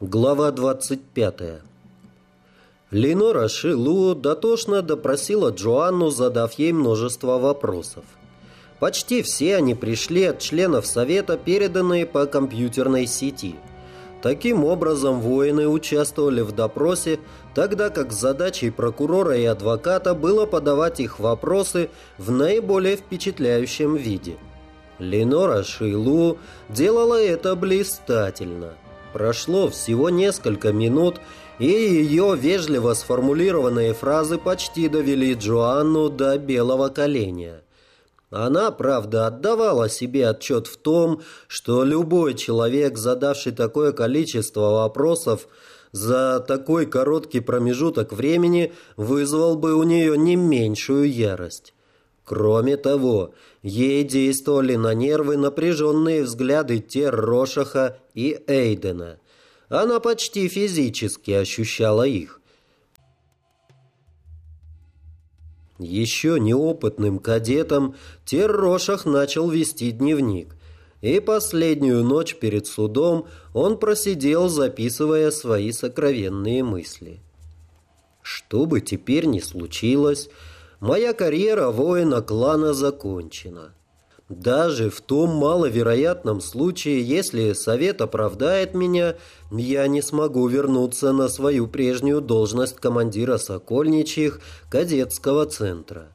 Глава 25 Ленора Шилу дотошно допросила Джоанну, задав ей множество вопросов. Почти все они пришли от членов Совета, переданные по компьютерной сети. Таким образом, воины участвовали в допросе, тогда как задачей прокурора и адвоката было подавать их вопросы в наиболее впечатляющем виде. Ленора Шилу делала это блистательно – Прошло всего несколько минут, и ее вежливо сформулированные фразы почти довели Джоанну до белого коленя. Она, правда, отдавала себе отчет в том, что любой человек, задавший такое количество вопросов, за такой короткий промежуток времени вызвал бы у нее не меньшую ярость. Кроме того, ей действовали на нервы напряженные взгляды Террошаха и Эйдена. Она почти физически ощущала их. Еще неопытным кадетом Террошах начал вести дневник, и последнюю ночь перед судом он просидел, записывая свои сокровенные мысли. Что бы теперь ни случилось, Моя карьера воина клана закончена. Даже в том маловероятном случае, если совет оправдает меня, я не смогу вернуться на свою прежнюю должность командира Сокольничьих кадетского центра.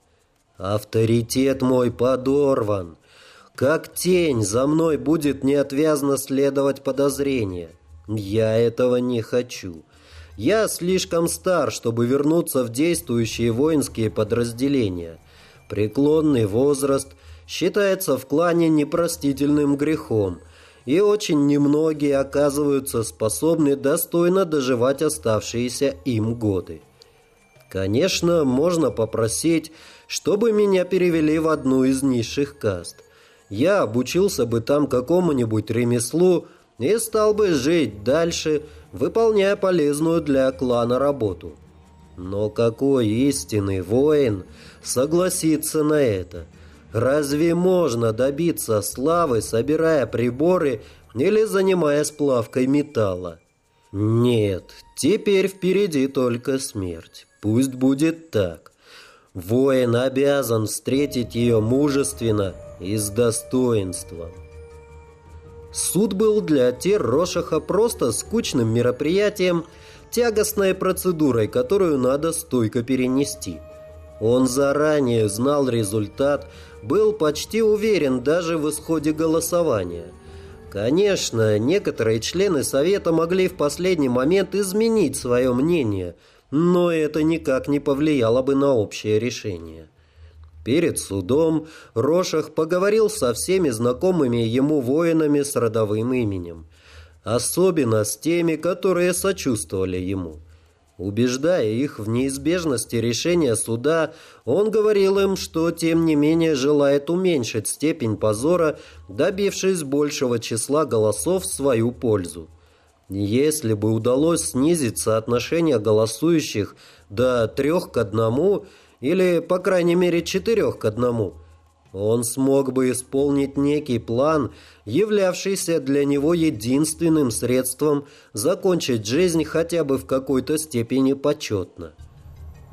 Авторитет мой подорван. Как тень за мной будет неотвязно следовать подозрение. Я этого не хочу. Я слишком стар, чтобы вернуться в действующие воинские подразделения. Преклонный возраст считается в клане непростительным грехом, и очень немногие оказываются способны достойно доживать оставшиеся им годы. Конечно, можно попросить, чтобы меня перевели в одну из низших каст. Я обучился бы там какому-нибудь ремеслу и стал бы жить дальше – выполняя полезную для клана работу. Но какой истинный воин согласится на это? Разве можно добиться славы, собирая приборы или занимаясь плавкой металла? Нет, теперь впереди только смерть. Пусть будет так. Воин обязан встретить ее мужественно и с достоинством. Суд был для Террошаха просто скучным мероприятием, тягостной процедурой, которую надо стойко перенести. Он заранее знал результат, был почти уверен даже в исходе голосования. Конечно, некоторые члены Совета могли в последний момент изменить свое мнение, но это никак не повлияло бы на общее решение. Перед судом Рошах поговорил со всеми знакомыми ему воинами с родовым именем, особенно с теми, которые сочувствовали ему. Убеждая их в неизбежности решения суда, он говорил им, что тем не менее желает уменьшить степень позора, добившись большего числа голосов в свою пользу. Если бы удалось снизить соотношение голосующих до трех к одному – или, по крайней мере, четырех к одному. Он смог бы исполнить некий план, являвшийся для него единственным средством закончить жизнь хотя бы в какой-то степени почетно.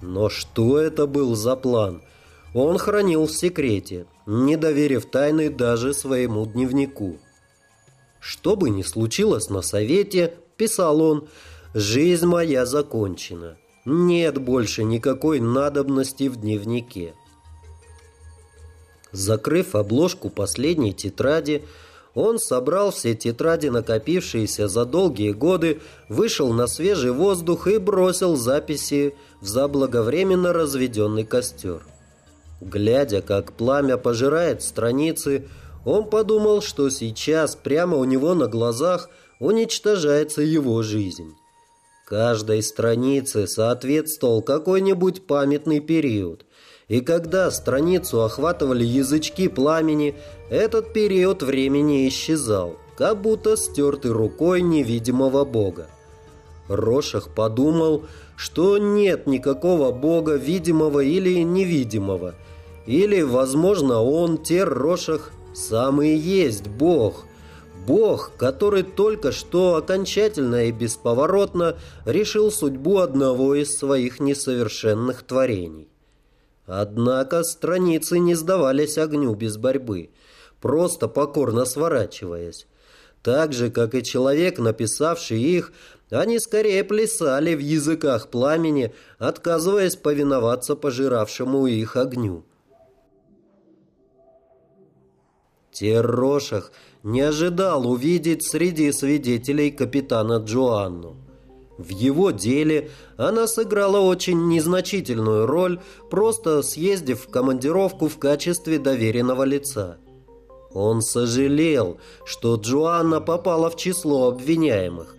Но что это был за план? Он хранил в секрете, не доверив тайны даже своему дневнику. Что бы ни случилось на совете, писал он, жизнь моя закончена. Нет больше никакой надобности в дневнике. Закрыв обложку последней тетради, он собрал все тетради, накопившиеся за долгие годы, вышел на свежий воздух и бросил записи в заблаговременно разведенный костер. Глядя, как пламя пожирает страницы, он подумал, что сейчас прямо у него на глазах уничтожается его жизнь. Каждой странице соответствовал какой-нибудь памятный период. И когда страницу охватывали язычки пламени, этот период времени исчезал, как будто стертый рукой невидимого бога. Рошах подумал, что нет никакого бога видимого или невидимого. Или, возможно, он, Тер Рошах, сам и есть бог – Бог, который только что окончательно и бесповоротно решил судьбу одного из своих несовершенных творений. Однако страницы не сдавались огню без борьбы, просто покорно сворачиваясь. Так же, как и человек, написавший их, они скорее плясали в языках пламени, отказываясь повиноваться пожиравшему их огню. Террошах не ожидал увидеть среди свидетелей капитана Джоанну. В его деле она сыграла очень незначительную роль, просто съездив в командировку в качестве доверенного лица. Он сожалел, что Джоанна попала в число обвиняемых.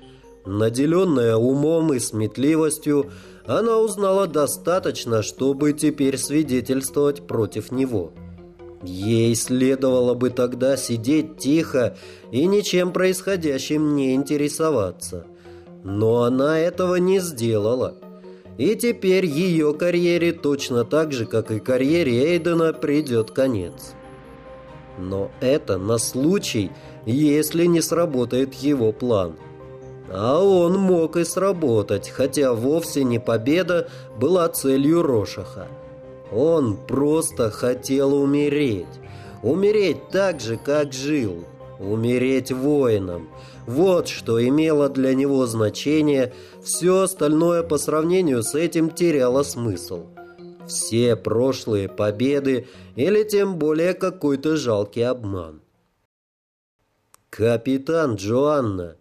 Наделенная умом и сметливостью, она узнала достаточно, чтобы теперь свидетельствовать против него. Ей следовало бы тогда сидеть тихо и ничем происходящим не интересоваться. Но она этого не сделала. И теперь ее карьере точно так же, как и карьере Эйдена, придет конец. Но это на случай, если не сработает его план. А он мог и сработать, хотя вовсе не победа была целью Рошаха. Он просто хотел умереть. Умереть так же, как жил. Умереть воином. Вот что имело для него значение, все остальное по сравнению с этим теряло смысл все прошлые победы или тем более какой-то жалкий обман. «Капитан Джоанна,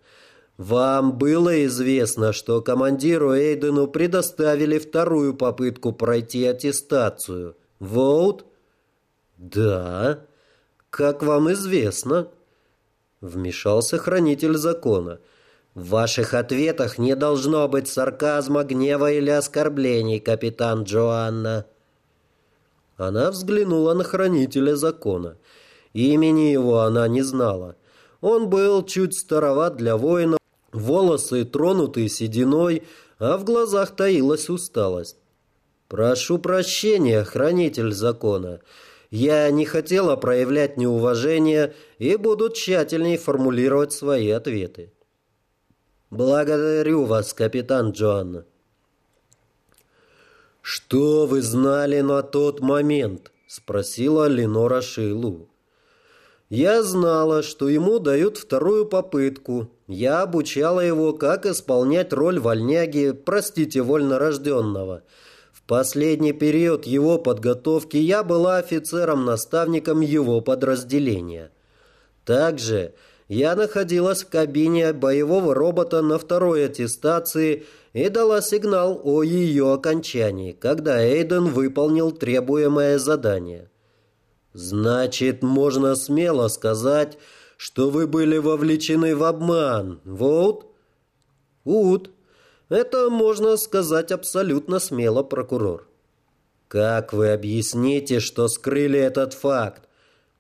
вам было известно, что командиру Эйдену предоставили вторую попытку пройти аттестацию. Воут?» «Да. Как вам известно?» Вмешался хранитель закона – в ваших ответах не должно быть сарказма, гнева или оскорблений, капитан Джоанна. Она взглянула на хранителя закона. Имени его она не знала. Он был чуть староват для воина, волосы тронутые сединой, а в глазах таилась усталость. «Прошу прощения, хранитель закона. Я не хотела проявлять неуважение и буду тщательнее формулировать свои ответы». «Благодарю вас, капитан Джоанна». «Что вы знали на тот момент?» — спросила Ленора Шейлу. «Я знала, что ему дают вторую попытку. Я обучала его, как исполнять роль вольняги, простите, вольнорожденного. В последний период его подготовки я была офицером-наставником его подразделения. Также я находилась в кабине боевого робота на второй аттестации и дала сигнал о ее окончании, когда Эйден выполнил требуемое задание. Значит, можно смело сказать, что вы были вовлечены в обман, вот? Ут. Это можно сказать абсолютно смело, прокурор. Как вы объясните, что скрыли этот факт?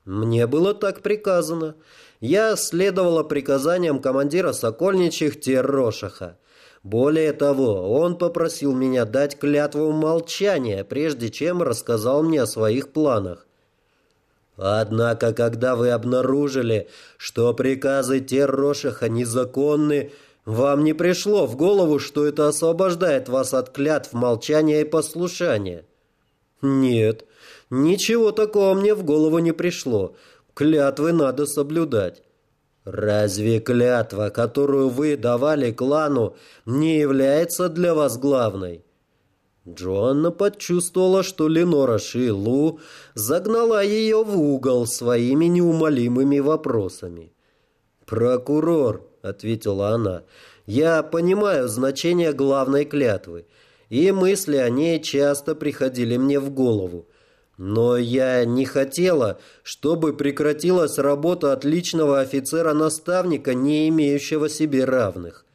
Мне было так приказано я следовала приказаниям командира Сокольничьих Террошаха. Более того, он попросил меня дать клятву молчания, прежде чем рассказал мне о своих планах. Однако, когда вы обнаружили, что приказы Террошаха незаконны, вам не пришло в голову, что это освобождает вас от клятв молчания и послушания? Нет, ничего такого мне в голову не пришло. Клятвы надо соблюдать. Разве клятва, которую вы давали клану, не является для вас главной? Джоанна почувствовала, что Ленора Шилу загнала ее в угол своими неумолимыми вопросами. «Прокурор», — ответила она, — «я понимаю значение главной клятвы, и мысли о ней часто приходили мне в голову. Но я не хотела, чтобы прекратилась работа отличного офицера-наставника, не имеющего себе равных.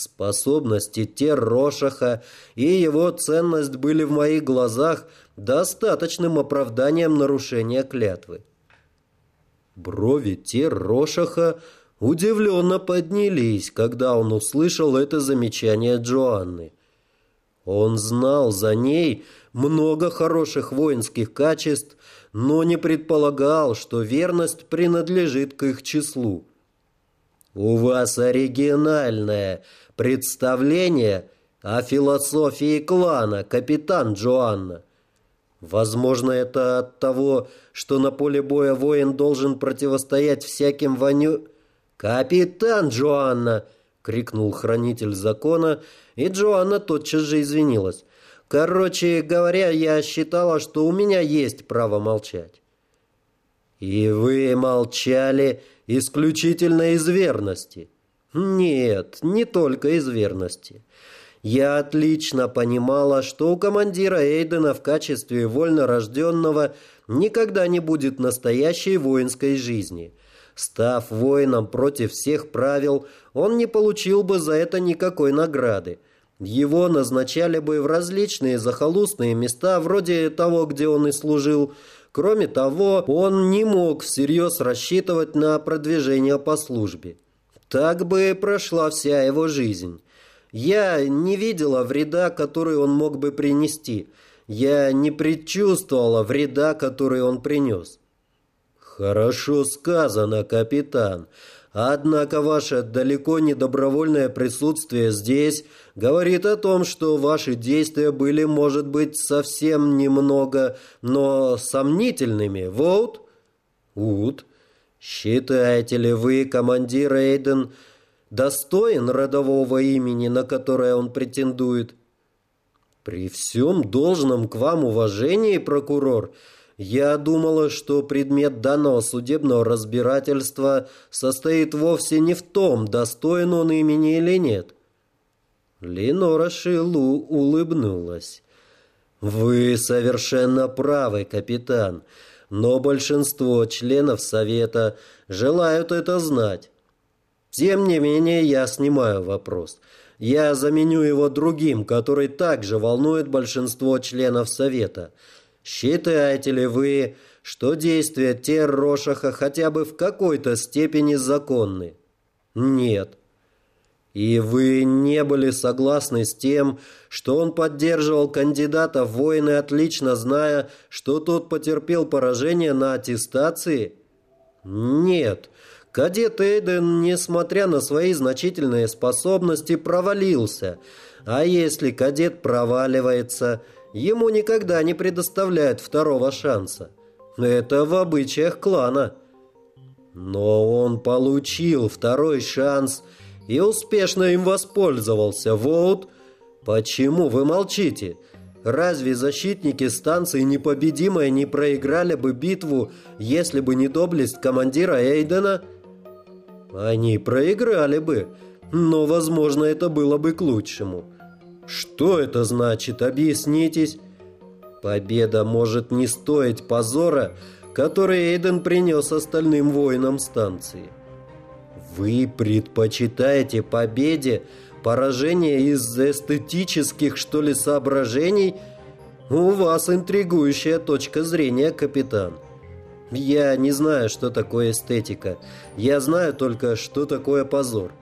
Способности Террошаха и его ценность были в моих глазах достаточным оправданием нарушения клятвы. Брови Террошаха удивленно поднялись, когда он услышал это замечание Джоанны. Он знал за ней, много хороших воинских качеств, но не предполагал, что верность принадлежит к их числу. У вас оригинальное представление о философии клана, капитан Джоанна. Возможно, это от того, что на поле боя воин должен противостоять всяким воню... «Капитан Джоанна!» — крикнул хранитель закона, и Джоанна тотчас же извинилась. «Короче говоря, я считала, что у меня есть право молчать». «И вы молчали исключительно из верности?» «Нет, не только из верности. Я отлично понимала, что у командира Эйдена в качестве вольнорожденного никогда не будет настоящей воинской жизни». Став воином против всех правил, он не получил бы за это никакой награды. Его назначали бы в различные захолустные места, вроде того, где он и служил. Кроме того, он не мог всерьез рассчитывать на продвижение по службе. Так бы прошла вся его жизнь. Я не видела вреда, который он мог бы принести. Я не предчувствовала вреда, который он принес. «Хорошо сказано, капитан. Однако ваше далеко не добровольное присутствие здесь говорит о том, что ваши действия были, может быть, совсем немного, но сомнительными. Вот, Ут, считаете ли вы, командир Эйден, достоин родового имени, на которое он претендует?» «При всем должном к вам уважении, прокурор», я думала, что предмет данного судебного разбирательства состоит вовсе не в том, достоин он имени или нет. Ленора Шилу улыбнулась. «Вы совершенно правы, капитан, но большинство членов Совета желают это знать. Тем не менее, я снимаю вопрос. Я заменю его другим, который также волнует большинство членов Совета – Считаете ли вы, что действия Террошаха хотя бы в какой-то степени законны? Нет. И вы не были согласны с тем, что он поддерживал кандидата в воины, отлично зная, что тот потерпел поражение на аттестации? Нет. Кадет Эйден, несмотря на свои значительные способности, провалился. А если кадет проваливается – Ему никогда не предоставляют второго шанса. Это в обычаях клана. Но он получил второй шанс и успешно им воспользовался. Вот почему вы молчите. Разве защитники станции непобедимые не проиграли бы битву, если бы не доблесть командира Эйдена? Они проиграли бы, но, возможно, это было бы к лучшему. Что это значит? Объяснитесь. Победа может не стоить позора, который Эйден принес остальным воинам станции. Вы предпочитаете победе поражение из эстетических, что ли, соображений? У вас интригующая точка зрения, капитан. Я не знаю, что такое эстетика. Я знаю только, что такое позор.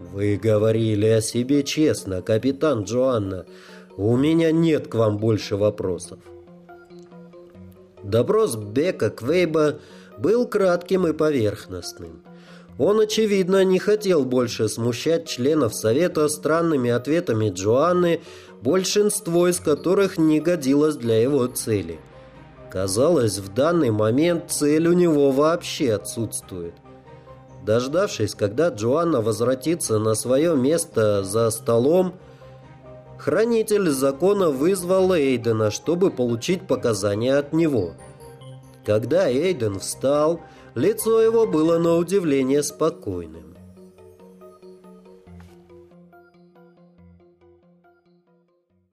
«Вы говорили о себе честно, капитан Джоанна. У меня нет к вам больше вопросов». Допрос Бека Квейба был кратким и поверхностным. Он, очевидно, не хотел больше смущать членов Совета странными ответами Джоанны, большинство из которых не годилось для его цели. Казалось, в данный момент цель у него вообще отсутствует – Дождавшись, когда Джоанна возвратится на свое место за столом, хранитель закона вызвал Эйдена, чтобы получить показания от него. Когда Эйден встал, лицо его было на удивление спокойным.